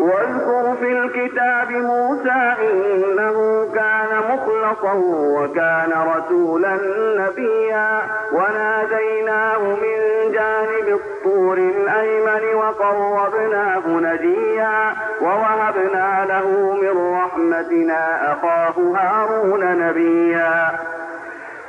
واذكر في الكتاب موسى إنه كان مخلصا وكان رسولا نبيا. وناديناه من جانب الطور الأيمن وقربناه نجيا. ووهبنا له من رحمتنا أخاه هارون نبيا.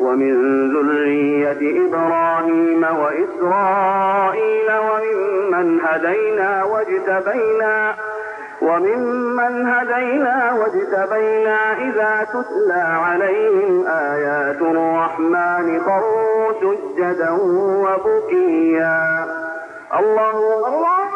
ومن ذرية إبراهيم وإسرائيل وممن هدينا واجتبينا وممن هدينا واجتبينا إذا تتلى عليهم آيات الرحمن خروا سجدا وبكيا. الله الله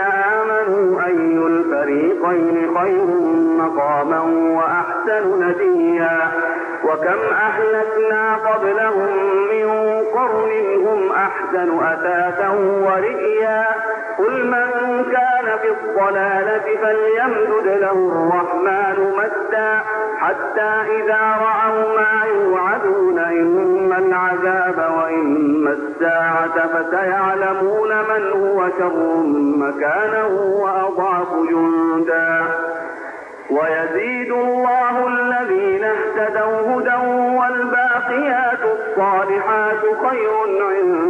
آمنوا أي الفريقين خير مقاما وأحسن نديا وكم أهلكنا قبلهم من قرن هم أحسن أثاثا ورئيا قل من كان الضلالة فليمدد له الرحمن مدا حتى إذا رأوا ما يوعدون إما العذاب وإما الساعة فسيعلمون من هو شر مكانا وأضعف جندا. ويزيد الله الذين اهتدوا هدى والباقيات الصالحات خير عند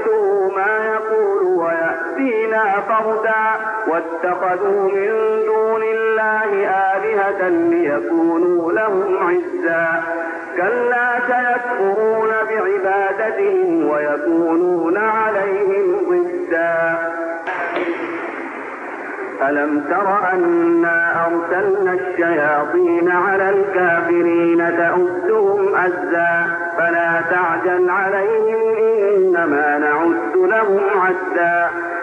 ويأتينا فردا واتخذوا من دون الله آلهة ليكونوا لهم عزا. كلا سيكفرون بعبادتهم ويكونون عليهم ضدا. ألم تر أنا أرسلنا الشياطين على الكافرين تؤدهم أزا فلا تعجل عليهم إنما نعد لهم عدا.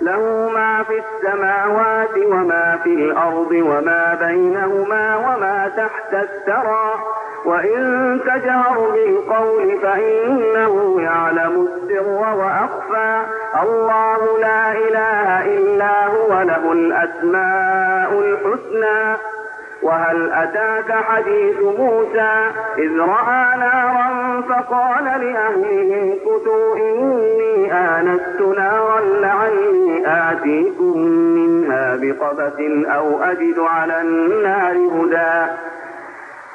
له ما في السماوات وما في الأرض وما بينهما وما تحت الثرى. وإن تجهر بالقول فإنه يعلم السر وأخفى. الله لا إله إلا هو له الأسماء الحسنى. وهل أتاك حديث موسى؟ إذ رأى نارا فقال لأهلهم كتوا إني آنست نارا لعلي آتيكم منها بقبس أو أجد على النار هدى.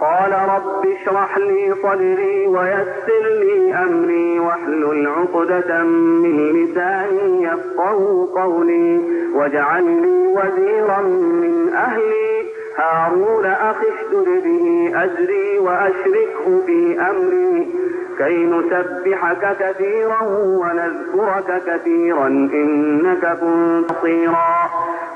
قال رب اشرح لي صدري ويسر لي أمري واحلل عقدة من لساني يفقه قولي واجعل لي وزيرا من أهلي هارون أخي اشدد به أجري وأشركه في أمري. كي نسبحك كثيرا ونذكرك كثيرا إنك كنت بصيرا.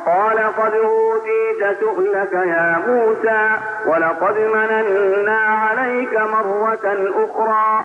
قال قد أوتيت سؤلك يا موسى ولقد مننا عليك مرة أخرى.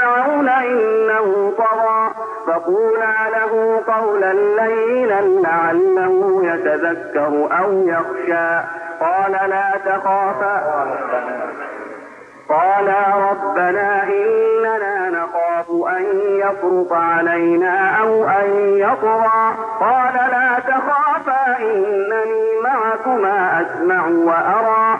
إنه طغى. فقولا له قولا لينا لعله يتذكر أو يخشى. قال لا تخافا. قالا ربنا إننا نخاف أن يفرط علينا أو أن يطغى. قال لا تخافا إنني معكما أسمع وأرى.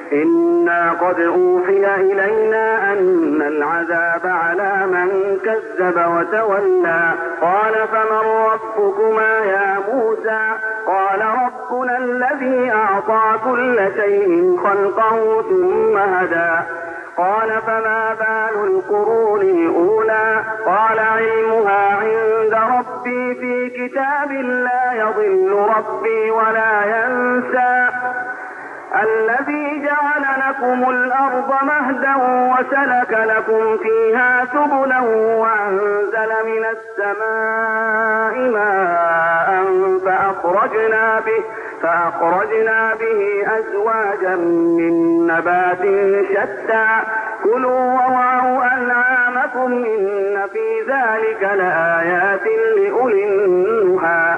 إنا قد أوحي إلينا أن العذاب على من كذب وتولى. قال فمن ربكما يا موسى؟ قال ربنا الذي أعطى كل شيء خلقه ثم هدى. قال فما بال القرون الأولى؟ قال علمها عند ربي في كتاب لا يضل ربي ولا ينسى. الذي جعل لكم الأرض مهدا وسلك لكم فيها سبلا وأنزل من السماء ماء فأخرجنا به فأخرجنا به أزواجا من نبات شتى. كلوا ووعوا أنعامكم إن في ذلك لآيات لأولي النهى.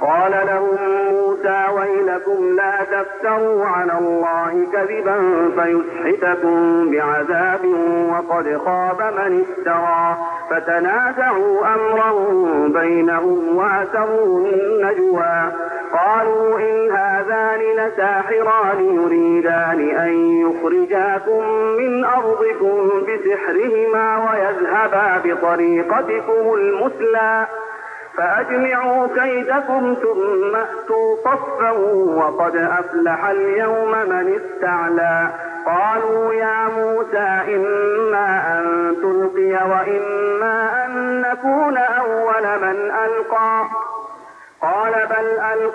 قال لهم موسى ويلكم لا تفتروا على الله كذبا فيسحتكم بعذاب وقد خاب من افترى فتنازعوا امرهم بينهم وأسروا النجوى قالوا إن هذان لساحران يريدان أن يخرجاكم من أرضكم بسحرهما ويذهبا بطريقتكم المثلى. فأجمعوا كيدكم ثم أتوا صفا وقد أفلح اليوم من استعلى. قالوا يا موسى إما أن تلقي وإما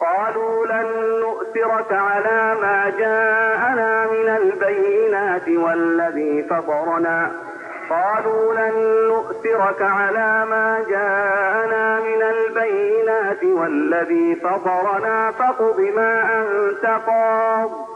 قالوا لن نؤثرك على ما جاءنا من البينات والذي فطرنا. قالوا لن نؤثرك على ما جاءنا من البينات والذي فطرنا. فاقض ما أنت قاض.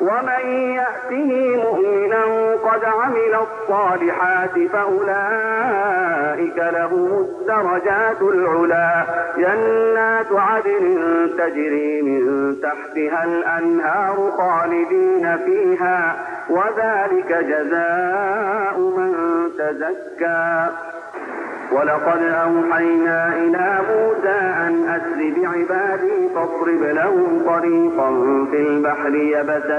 ومن يأته مؤمنا قد عمل الصالحات فأولئك لهم الدرجات العلا جنات عدن تجري من تحتها الأنهار خالدين فيها وذلك جزاء من تزكى. ولقد أوحينا إلى موسى أن أسر بعبادي فاضرب لهم طريقا في البحر يبسا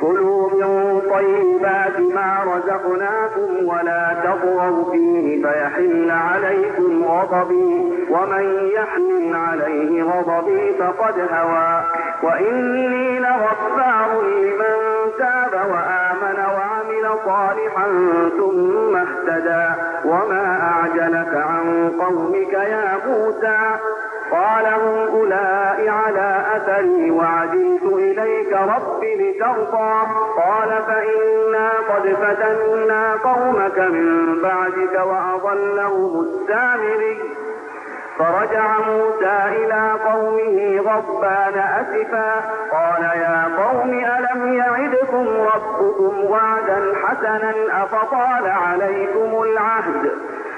كلوا من طيبات ما رزقناكم ولا تطغوا فيه فيحل عليكم غضبي ومن يحمل عليه غضبي فقد هوى. وإني لغفار لمن تاب وآمن وعمل صالحا ثم اهتدى. وما أعجلك عن قومك يا موسى؟ قال هم أولئك على أثري وعجلت إليك رب لترضى. قال فإنا قد فتنا قومك من بعدك وأضلهم السامري. فرجع موسى إلى قومه غضبان أسفا. قال يا قوم ألم يعدكم ربكم وعدا حسنا أفطال عليكم العهد؟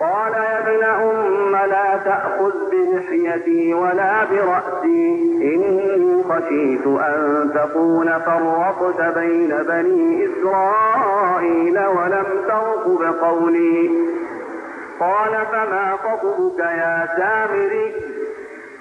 قال يا ابن أم لا تأخذ بلحيتي ولا برأسي. إني خشيت أن تكون فرقت بين بني إسرائيل ولم ترقب قولي. قال فما خطبك يا سامري؟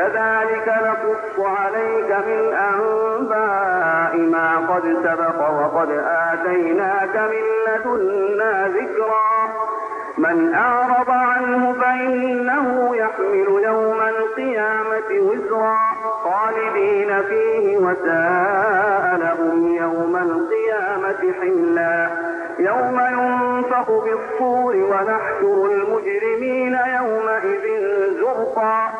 كذلك نقص عليك من أنباء ما قد سبق وقد آتيناك من لدنا ذكرا. من أعرض عنه فإنه يحمل يوم القيامة وزرا. خالدين فيه وساء لهم يوم القيامة حملا. يوم ينفخ بالصور ونحشر المجرمين يومئذ زرقا.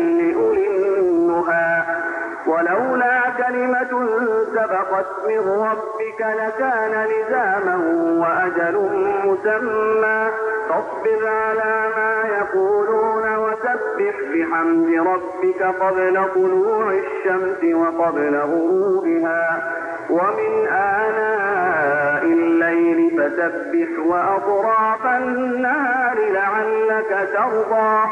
سبقت من ربك لكان لزاما وأجل مسمى. فاصبر على ما يقولون وسبح بحمد ربك قبل طلوع الشمس وقبل غروبها. ومن آناء الليل فسبح وأطراف النهار لعلك ترضى.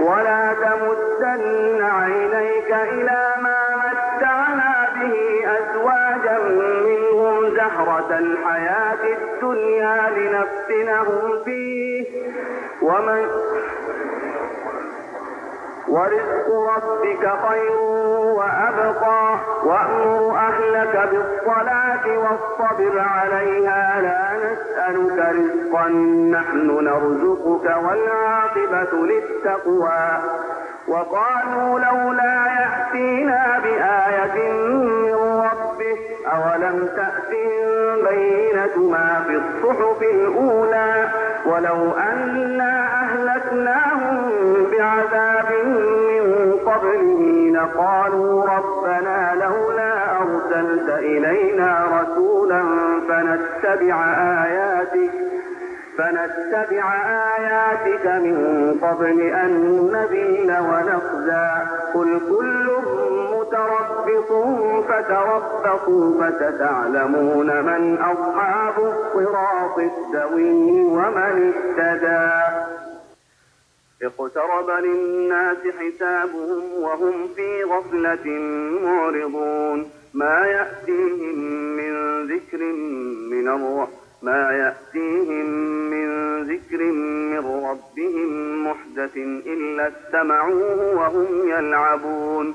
ولا تمدن عينيك إلى ما متعنا به أزواجا منهم زهرة الحياة الدنيا لنفتنهم فيه. ومن ورزق ربك خير وأبقى. وأمر أهلك بالصلاة واصطبر عليها. لا نسألك رزقا نحن نرزقك والعاقبة للتقوى. وقالوا لولا يأتينا بآية أولم تأتهم بينة ما في الصحف الأولى ولو أنا أهلكناهم بعذاب من قبله لقالوا ربنا لولا أرسلت إلينا رسولا فنتبع آياتك فنتبع آياتك من قبل أن نذيل ونخزى قل كل متربص فتربصوا فستعلمون من أصحاب الصراط السوي ومن اهتدى. اقترب للناس حسابهم وهم في غفلة معرضون. ما يأتيهم من ذكر من الرحمن ما يأتيهم من ذكر من ربهم محدث إلا استمعوه وهم يلعبون.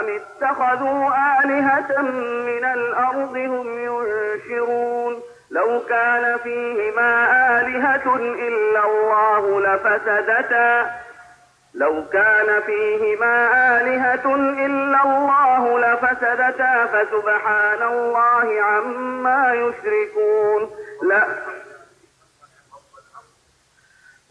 أم اتخذوا آلهة من الأرض هم ينشرون لو كان فيهما آلهة إلا الله لفسدتا لو كان فيهما آلهة إلا الله لفسدتا فسبحان الله عما يشركون لا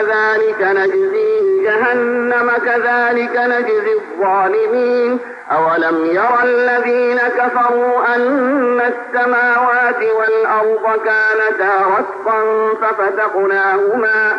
دونه فذلك نجزيه جهنم كذلك نجزي الظالمين. أولم ير الذين كفروا أن السماوات والأرض كانتا رتقا ففتقناهما؟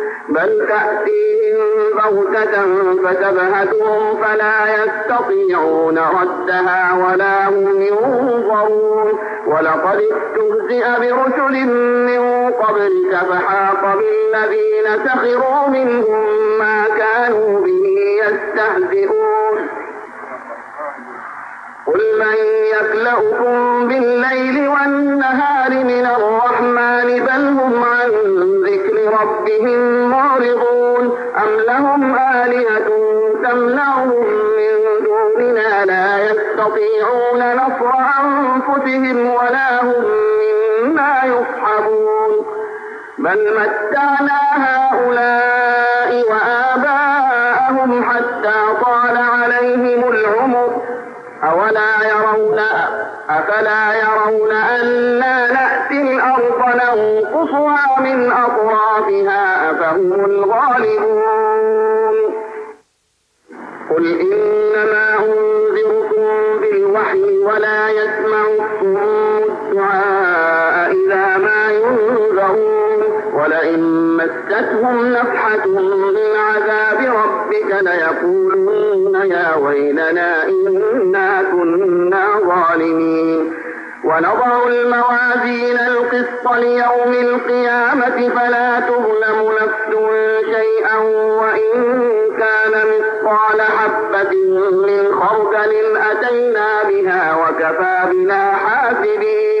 بل تأتيهم بغتة فتبهتهم فلا يستطيعون ردها ولا هم ينظرون. ولقد استهزئ برسل من قبلك فحاق بالذين سخروا منهم ما كانوا به يستهزئون. قل من يكلؤكم بالليل والنهار من الرحمن بل هم عن ذكر ربهم معرضون أم لهم آلهة تمنعهم من دوننا لا يستطيعون نصر أنفسهم ولا هم منا يصحبون بل متعنا هؤلاء وآباءهم حتى طال عليهم العمر أولا يرون أفلا يرون أنا نأتي الأرض ننقصها من أطرافها أفهم الغالبون قل إنما أنذركم بالوحي ولا يسمع الصم الدعاء ولئن مستهم نفحة من عذاب ربك ليقولن يا ويلنا إنا كنا ظالمين. ونضع الموازين القسط ليوم القيامة فلا تظلم نفس شيئا وإن كان مثقال حبة من خردل أتينا بها وكفى بنا حاسبين.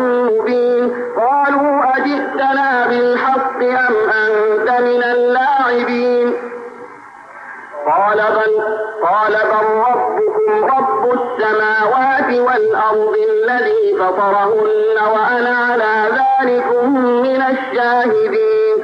أنت من اللاعبين قال بل قال بل ربكم رب السماوات والأرض الذي فطرهن وأنا على ذلك من الشاهدين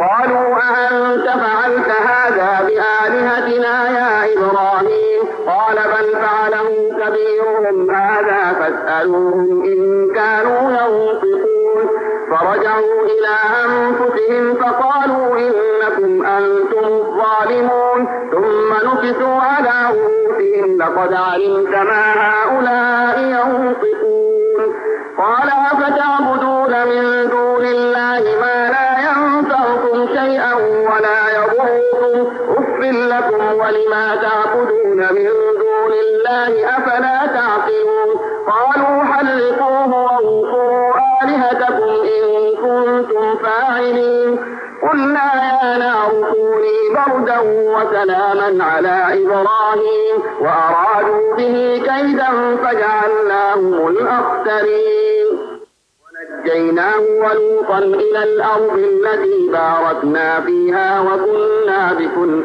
قالوا أأنت فعلت هذا بآلهتنا يا إبراهيم؟ قال بل فعله كبيرهم هذا فاسألوهم إن كانوا ينطقون. فرجعوا إلى أنفسهم فقالوا إنكم أنتم الظالمون. ثم نكسوا على رؤوسهم لقد علمت ما هؤلاء ينطقون. قال أفتعبدون ولما تعبدون من دون الله أفلا تعقلون. قالوا حرقوه وانصروا آلهتكم إن كنتم فاعلين. قلنا يا نار كوني بردا وسلاما على إبراهيم وأرادوا به كيدا فجعلناهم الأخسرين. ونجيناه ولوطا إلى الأرض التي باركنا فيها وكنا بكل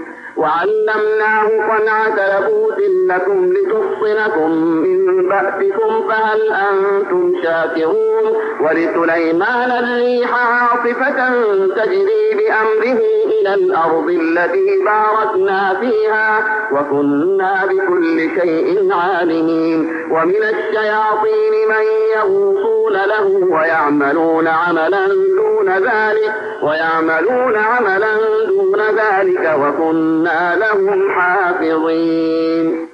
وعلمناه صنعة لبوس لكم لتحصنكم من بأسكم فهل أنتم شاكرون؟ ولسليمان الريح عاصفة تجري بأمره إلى الأرض التي باركنا فيها وكنا بكل شيء عالمين. ومن الشياطين من يغوصون له ويعملون عملا دون ذلك ويعملون عملا دون ذلك وكنا لهم حافظين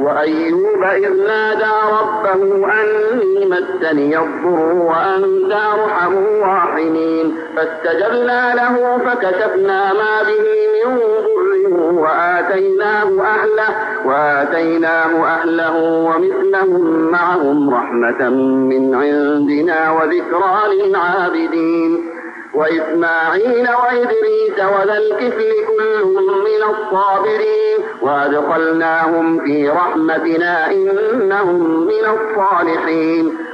وأيوب إذ نادى ربه أني مسني الضر وأنت أرحم الراحمين فاستجبنا له فكشفنا ما به من ضر وآتيناه أهله وآتيناه أهله ومثلهم معهم رحمة من عندنا وذكرى للعابدين وإسماعيل وإدريس وذا الكفل كل من الصابرين وأدخلناهم في رحمتنا إنهم من الصالحين.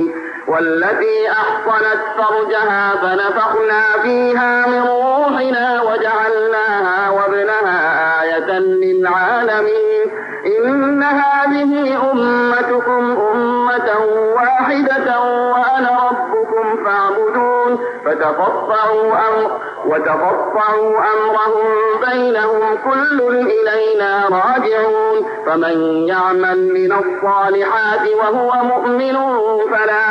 mean, والتي أحصنت فرجها فنفخنا فيها من روحنا وجعلناها وابنها آية للعالمين. إن هذه أمتكم أمة واحدة وأنا ربكم فاعبدون. فتقطعوا أمر وتقطعوا أمرهم بينهم كل إلينا راجعون. فمن يعمل من الصالحات وهو مؤمن فلا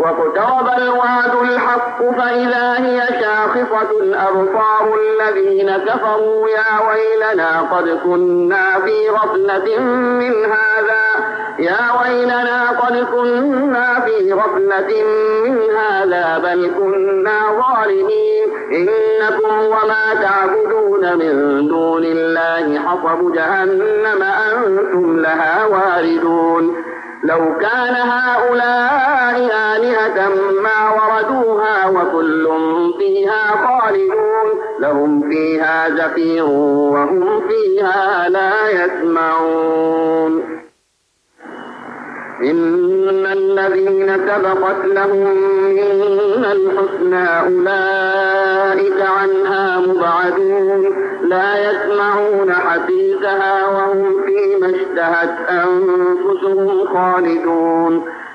واقترب الوعد الحق فإذا هي شاخصة الأبصار الذين كفروا يا ويلنا قد كنا في غفلة من هذا. يا ويلنا قد كنا في غفلة من هذا بل كنا ظالمين. إنكم وما تعبدون من دون الله حصب جهنم أنتم لها واردون. لو كان هؤلاء ما وردوها وكل فيها خالدون. لهم فيها زفير وهم فيها لا يسمعون. إن الذين سبقت لهم من الحسنى أولئك عنها مبعدون. لا يسمعون حديثها وهم فيما اشتهت أنفسهم خالدون.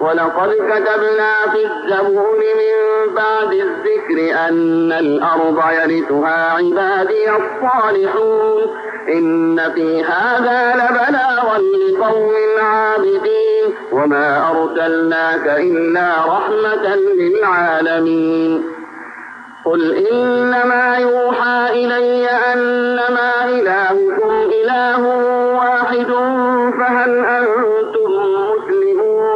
ولقد كتبنا في الزبور من بعد الذكر أن الأرض يرثها عبادي الصالحون. إن في هذا لبلاغا لقوم عابدين. وما أرسلناك إلا رحمة للعالمين. قل إنما يوحى إلي أنما إلهكم إله واحد فهل أنتم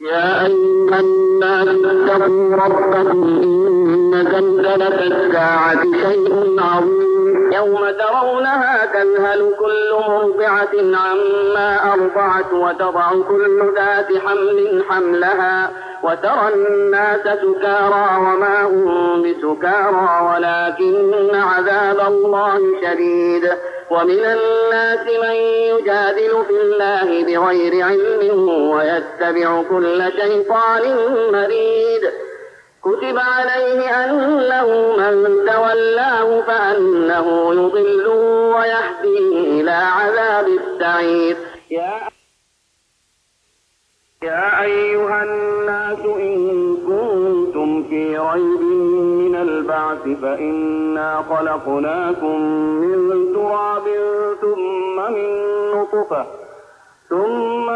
يا أيها الناس اتقوا ربكم إن زلزلة الساعة شيء عظيم. يوم ترونها تذهل كل مرضعة عما أرضعت وتضع كل ذات حمل حملها وترى الناس سكارى وما هم بسكارى ولكن عذاب الله شديد. ومن الناس من يجادل في الله بغير علم ويتبع كل شيطان مريد. كتب عليه أنه من تولاه فأنه يضله ويهديه إلى عذاب السعير. يا يا أيها الناس إن كنتم في ريب من البعث فإنا خلقناكم من تراب ثم من نطفة ثم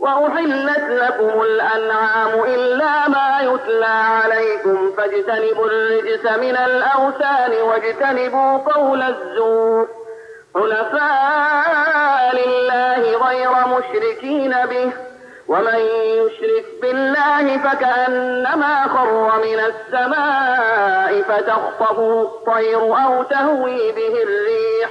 وأحلت لكم الأنعام إلا ما يتلى عليكم فاجتنبوا الرجس من الأوثان واجتنبوا قول الزور حنفاء لله غير مشركين به ومن يشرك بالله فكأنما خر من السماء فتخطفه الطير أو تهوي به الريح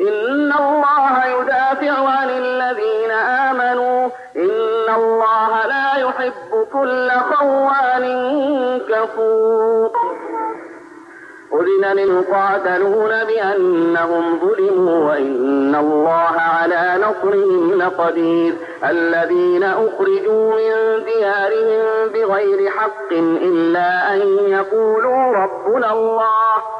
إن الله يدافع عن الذين آمنوا. إن الله لا يحب كل خوان كفور. أذن للقاتلون بأنهم ظلموا وإن الله على نصرهم لقدير. الذين أخرجوا من ديارهم بغير حق إلا أن يقولوا ربنا الله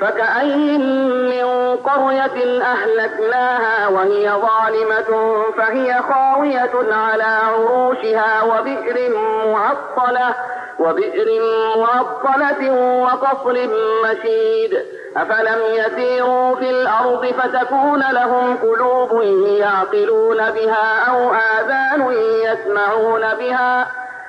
فكأي من قرية أهلكناها وهي ظالمة فهي خاوية على عروشها وبئر معطلة وبئر معطلة وقصر مشيد. أفلم يسيروا في الأرض فتكون لهم قلوب يعقلون بها أو آذان يسمعون بها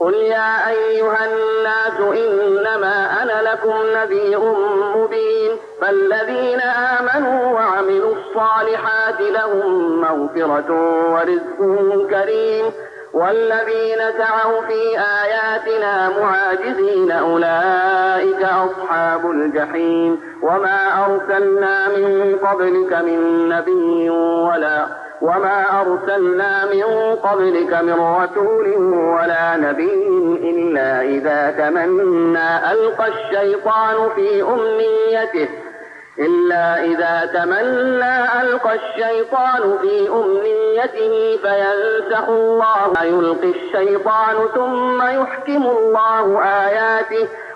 قل يا أيها الناس إنما أنا لكم نذير مبين فالذين آمنوا وعملوا الصالحات لهم مغفرة ورزق كريم والذين سعوا في آياتنا معاجزين أولئك أصحاب الجحيم وما أرسلنا من قبلك من نبي ولا وما أرسلنا من قبلك من رسول ولا نبي إلا إذا تمنى ألقى الشيطان في أمنيته إلا إذا تمنى ألقى الشيطان في أمنيته فينسخ الله يلقي الشيطان ثم يحكم الله آياته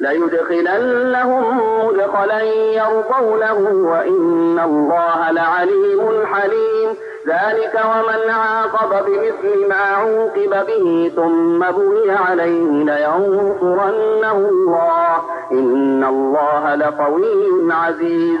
ليدخلنهم مدخلا يرضونه وإن الله لعليم حليم. ذلك ومن عاقب بمثل ما عوقب به ثم بغي عليه لينصرنه الله. إن الله لقوي عزيز.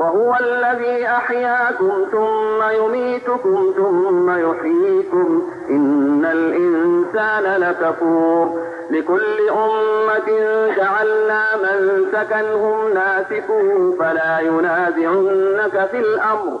وهو الذي أحياكم ثم يميتكم ثم يحييكم. إن الإنسان لكفور. لكل أمة جعلنا من سكنهم ناسكوه فلا ينازعنك في الأمر.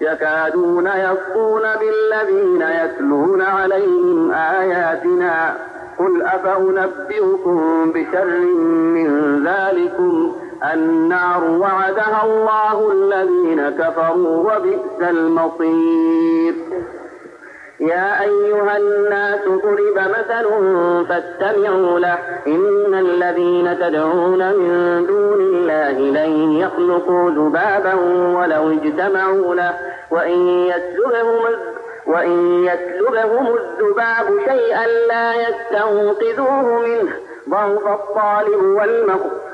يكادون يسطون بالذين يتلون عليهم آياتنا قل أفأنبئكم بشر من ذلكم النار وعدها الله الذين كفروا وبئس المصير يا أيها الناس ضرب مثل فاستمعوا له. إن الذين تدعون من دون الله لن يخلقوا ذبابا ولو اجتمعوا له. وإن يسلبهم وإن يسلبهم الذباب شيئا لا يستنقذوه منه. ضعف الطالب والمطلوب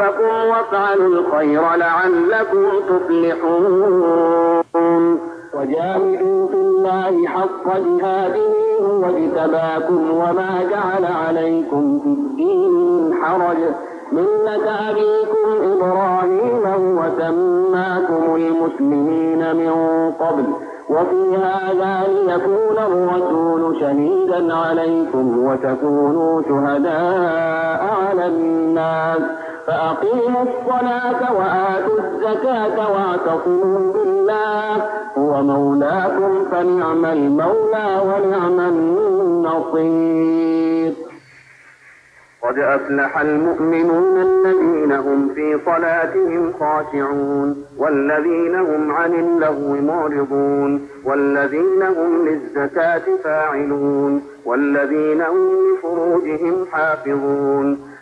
وافعلوا الخير لعلكم تفلحون. وجاهدوا في الله حق جهاده هو اجتباكم وما جعل عليكم في الدين من حرج. ملة أبيكم إبراهيم وسماكم المسلمين من قبل. وفي هذا ليكون الرسول شهيدا عليكم وتكونوا شهداء على الناس. فأقيموا الصلاة وآتوا الزكاة واعتصموا بالله. هو مولاكم فنعم المولى ونعم النصير. قد أفلح المؤمنون الذين هم في صلاتهم خاشعون والذين هم عن اللغو معرضون والذين هم للزكاة فاعلون والذين هم لفروجهم حافظون.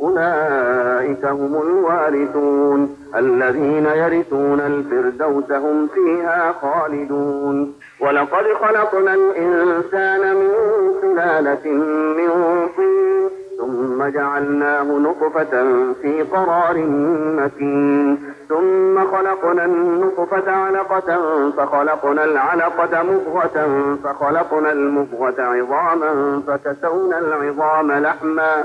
أولئك هم الوارثون. الذين يرثون الفردوس هم فيها خالدون. ولقد خلقنا الإنسان من سلالة من طين ثم جعلناه نطفة في قرار مكين. ثم خلقنا النطفة علقة فخلقنا العلقة مضغة فخلقنا المضغة عظاما فكسونا العظام لحما.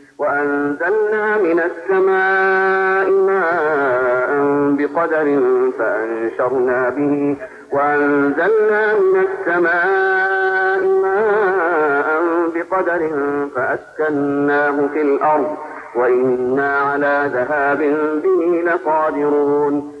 وأنزلنا من السماء ماء بقدر فأنشرنا به. وأنزلنا من السماء ماء بقدر فأسكناه في الأرض. وإنا على ذهاب به لقادرون.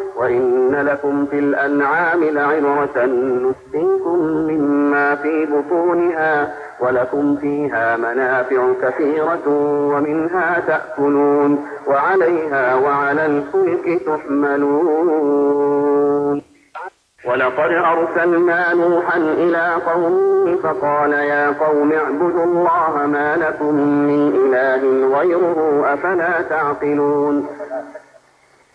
وإن لكم في الأنعام لعبرة نسقيكم مما في بطونها ولكم فيها منافع كثيرة ومنها تأكلون وعليها وعلى الفلك تحملون. ولقد أرسلنا نوحا إلى قومه فقال يا قوم اعبدوا الله ما لكم من إله غيره أفلا تعقلون.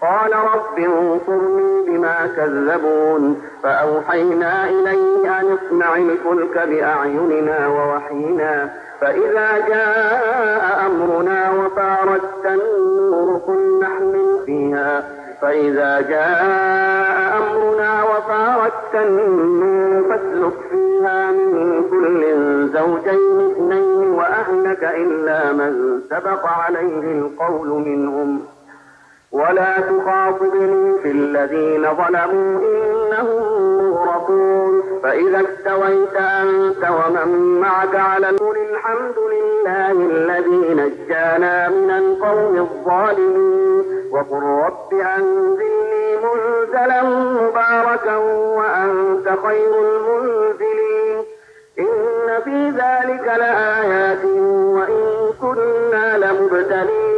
قال رب انصرني بما كذبون فأوحينا إليه أن اصنع الفلك بأعيننا ووحينا فإذا جاء أمرنا وفارت النور قل نحمل فيها فإذا جاء أمرنا وفارت النور فاسلك فيها من كل زوجين اثنين وأهلك إلا من سبق عليه القول منهم ولا تخاطبني في الذين ظلموا إنهم مغرقون فإذا استويت أنت ومن معك على الأول الحمد لله الذي نجانا من القوم الظالمين وقل رب أنزلني منزلا مباركا وأنت خير المنزلين إن في ذلك لآيات وإن كنا لمبتلين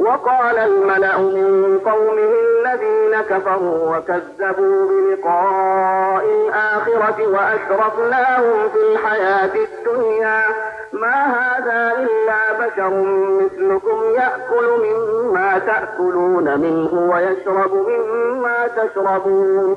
وقال الملأ من قومه الذين كفروا وكذبوا بلقاء الآخرة وأشرفناهم في الحياة الدنيا ما هذا إلا بشر مثلكم يأكل مما تأكلون منه ويشرب مما تشربون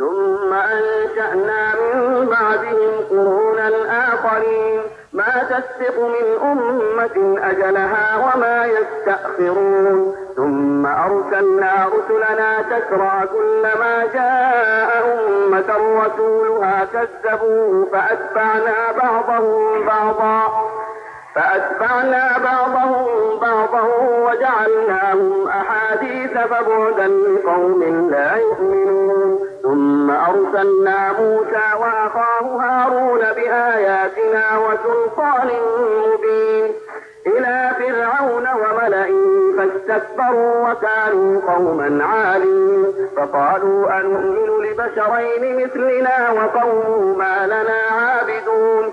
ثم أنشأنا من بعدهم قرونا آخرين. ما تسبق من أمة أجلها وما يستأخرون. ثم أرسلنا رسلنا تترى كلما جاء أمة رسولها كذبوه فأتبعنا بعضهم بعضا. فأتبعنا بعضهم بعضا وجعلناهم أحاديث فبعدا لقوم لا يؤمنون. ثم أرسلنا موسى وأخاه هارون بآياتنا وسلطان مبين إلى فرعون وملئه فاستكبروا وكانوا قوما عالين فقالوا أنؤمن لبشرين مثلنا وقومهما لنا عابدون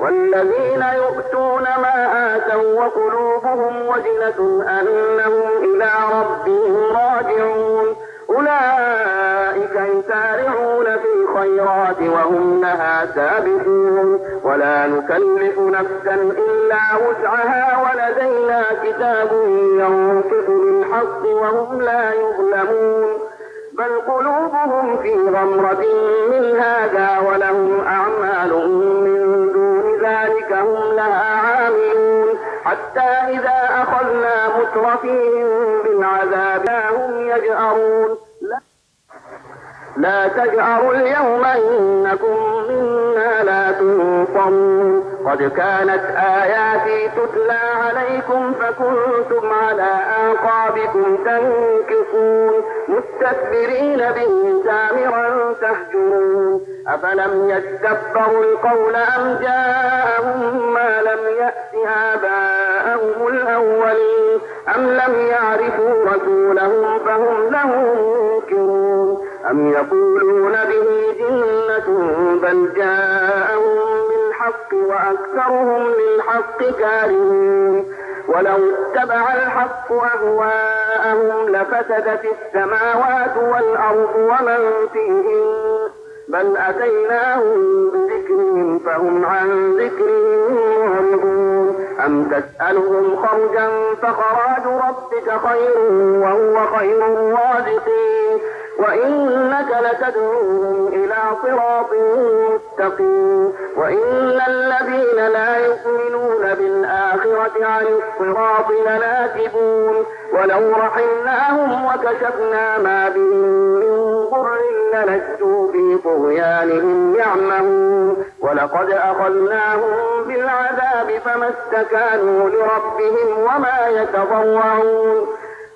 والذين يؤتون ما آتوا وقلوبهم وجلة أنهم إلى ربهم راجعون. أولئك يسارعون في الخيرات وهم لها سابقون. ولا نكلف نفسا إلا وسعها ولدينا كتاب ينطق بالحق وهم لا يظلمون. بل قلوبهم في غمرة من هذا ولهم أعمال من ذلك هم لها عاملون. حتى إذا أخذنا مترفيهم بالعذاب هم يجأرون. لا تجأروا اليوم إنكم منا لا تنصرون. قد كانت آياتي تتلى عليكم فكنتم على أعقابكم تنكصون مستكبرين به سامرا تهجرون. أفلم يتكبروا القول أم جاءهم ما لم يأت آباءهم الأولين؟ أم لم يعرفوا رسولهم فهم له منكرون؟ أم يقولون به جنة بل جاءهم بالحق وأكثرهم للحق كارهون. ولو اتبع الحق أهواءهم لفسدت السماوات والأرض ومن فيهن. بل أتيناهم بذكرهم فهم عن ذكرهم معرضون. أم تسألهم خرجا فخراج ربك خير وهو خير الرازقين. وإنك لتدعوهم إلى صراط مستقيم. وإن الذين لا يؤمنون بالآخرة عن الصراط لناكبون. ولو رحمناهم وكشفنا ما بهم من ضر للجوا في طغيانهم يعمهون. ولقد أخذناهم بالعذاب فما استكانوا لربهم وما يتضرعون.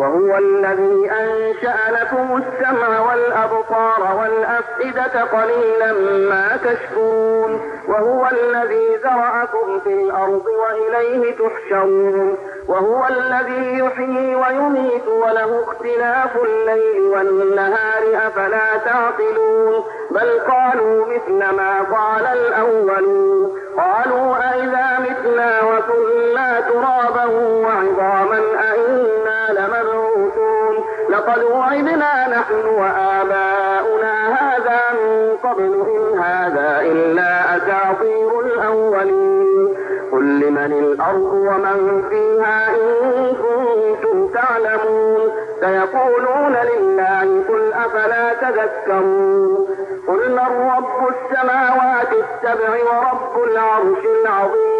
وهو الذي أنشأ لكم السمع والأبصار والأفئدة قليلا ما تشكرون وهو الذي ذرأكم في الأرض وإليه تحشرون. وهو الذي يحيي ويميت وله اختلاف الليل والنهار أفلا تعقلون. بل قالوا مثل ما قال الأولون. قالوا أئذا متنا وكنا ترابا لقد وعدنا نحن وآباؤنا هذا من قبل إن هذا إلا أساطير الأولين. قل لمن الأرض ومن فيها إن كنتم تعلمون. سيقولون لله قل أفلا تذكرون. قل من رب السماوات السبع ورب العرش العظيم.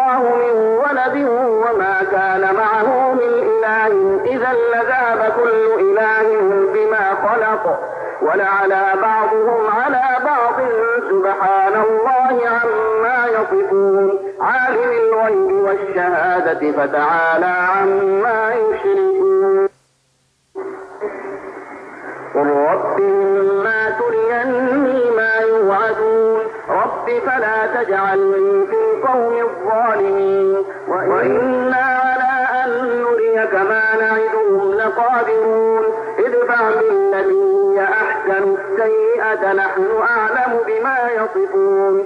من ولد وما كان معه من إله إذا لذهب كل إله بما خلق ولعلى بعضهم على بعض سبحان الله عما يصفون. عالم الغيب والشهادة فتعالى عما يشركون. قل رب ما تريني ما يوعدون. رب فلا تجعلني في القوم الظالمين. وإنا على أن نريك ما نعدهم لقادرون. ادفع بالذي أحسن السيئة. نحن أعلم بما يصفون.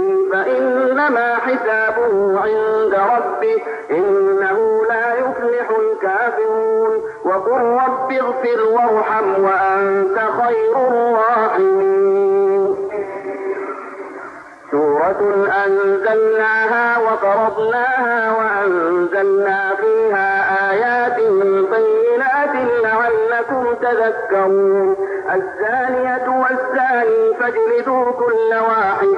فإنما حسابه عند ربه إنه لا يفلح الكافرون وقل رب اغفر وارحم وأنت خير الراحمين. سورة أنزلناها وفرضناها وأنزلنا فيها آيات بينات لعلكم تذكرون. الزانية والزاني فاجلدوا كل واحد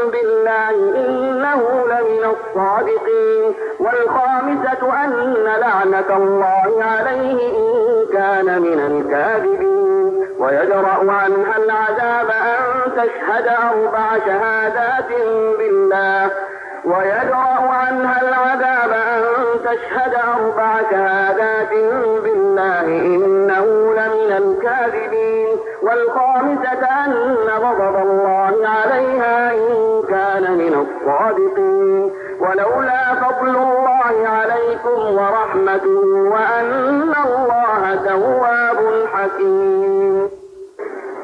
الصادقين. والخامسة أن لعنة الله عليه إن كان من الكاذبين. ويدرأ عنها العذاب أن تشهد أربع شهادات بالله. ويدرأ عنها العذاب أن تشهد أربع شهادات بالله. إنه لمن الكاذبين. والخامسة أن غضب الله عليها إن كان من الصادقين. ولولا فضل الله عليكم ورحمته وأن الله تواب حكيم.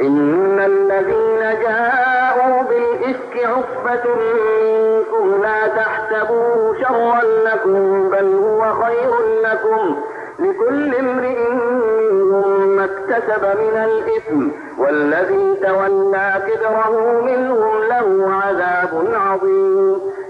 إن الذين جاءوا بالإفك عصبة منكم لا تحسبوه شرا لكم بل هو خير لكم. لكل امرئ منهم ما اكتسب من الإثم والذي تولى كبره منهم له عذاب عظيم.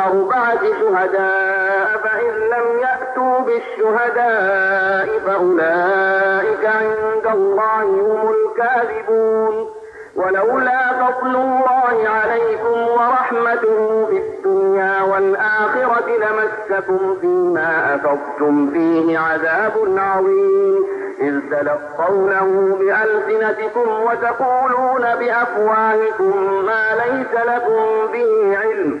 بأربعة شهداء فإن لم يأتوا بالشهداء فأولئك عند الله هم الكاذبون. ولولا فضل الله عليكم ورحمته في الدنيا والآخرة لمسكم فيما أفضتم فيه عذاب عظيم. إذ تلقونه بألسنتكم وتقولون بأفواهكم ما ليس لكم به علم.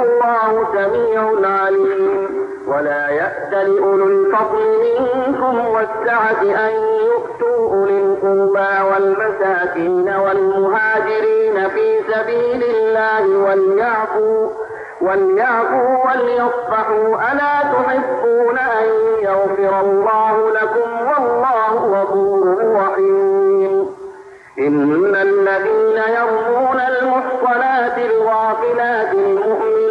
والله سميع عليم. ولا يأت لأولو الفضل منكم والسعة أن يؤتوا أولي القربى والمساكين والمهاجرين في سبيل الله وليعفوا وليعفوا وليصفحوا. ألا تحبون أن يغفر الله لكم؟ والله غفور رحيم. إن الذين يرمون المحصنات الغافلات المؤمنات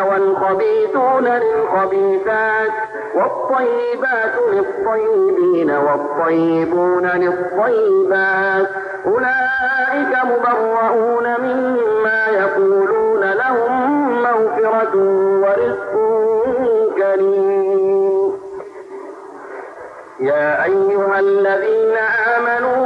والخبيثون للخبيثات والطيبات للطيبين والطيبون للطيبات أولئك مبرؤون مما يقولون لهم مغفرة ورزق كريم. يا أيها الذين آمنوا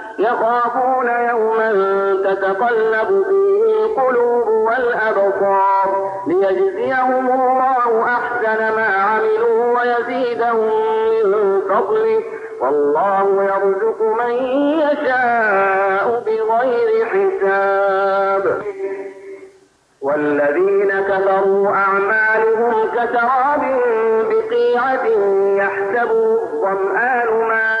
يخافون يوما تتقلب فيه القلوب والأبصار ليجزيهم الله أحسن ما عملوا ويزيدهم من فضله. والله يرزق من يشاء بغير حساب. والذين كفروا أعمالهم كسراب بقيعة يحسبه الظمآن ماء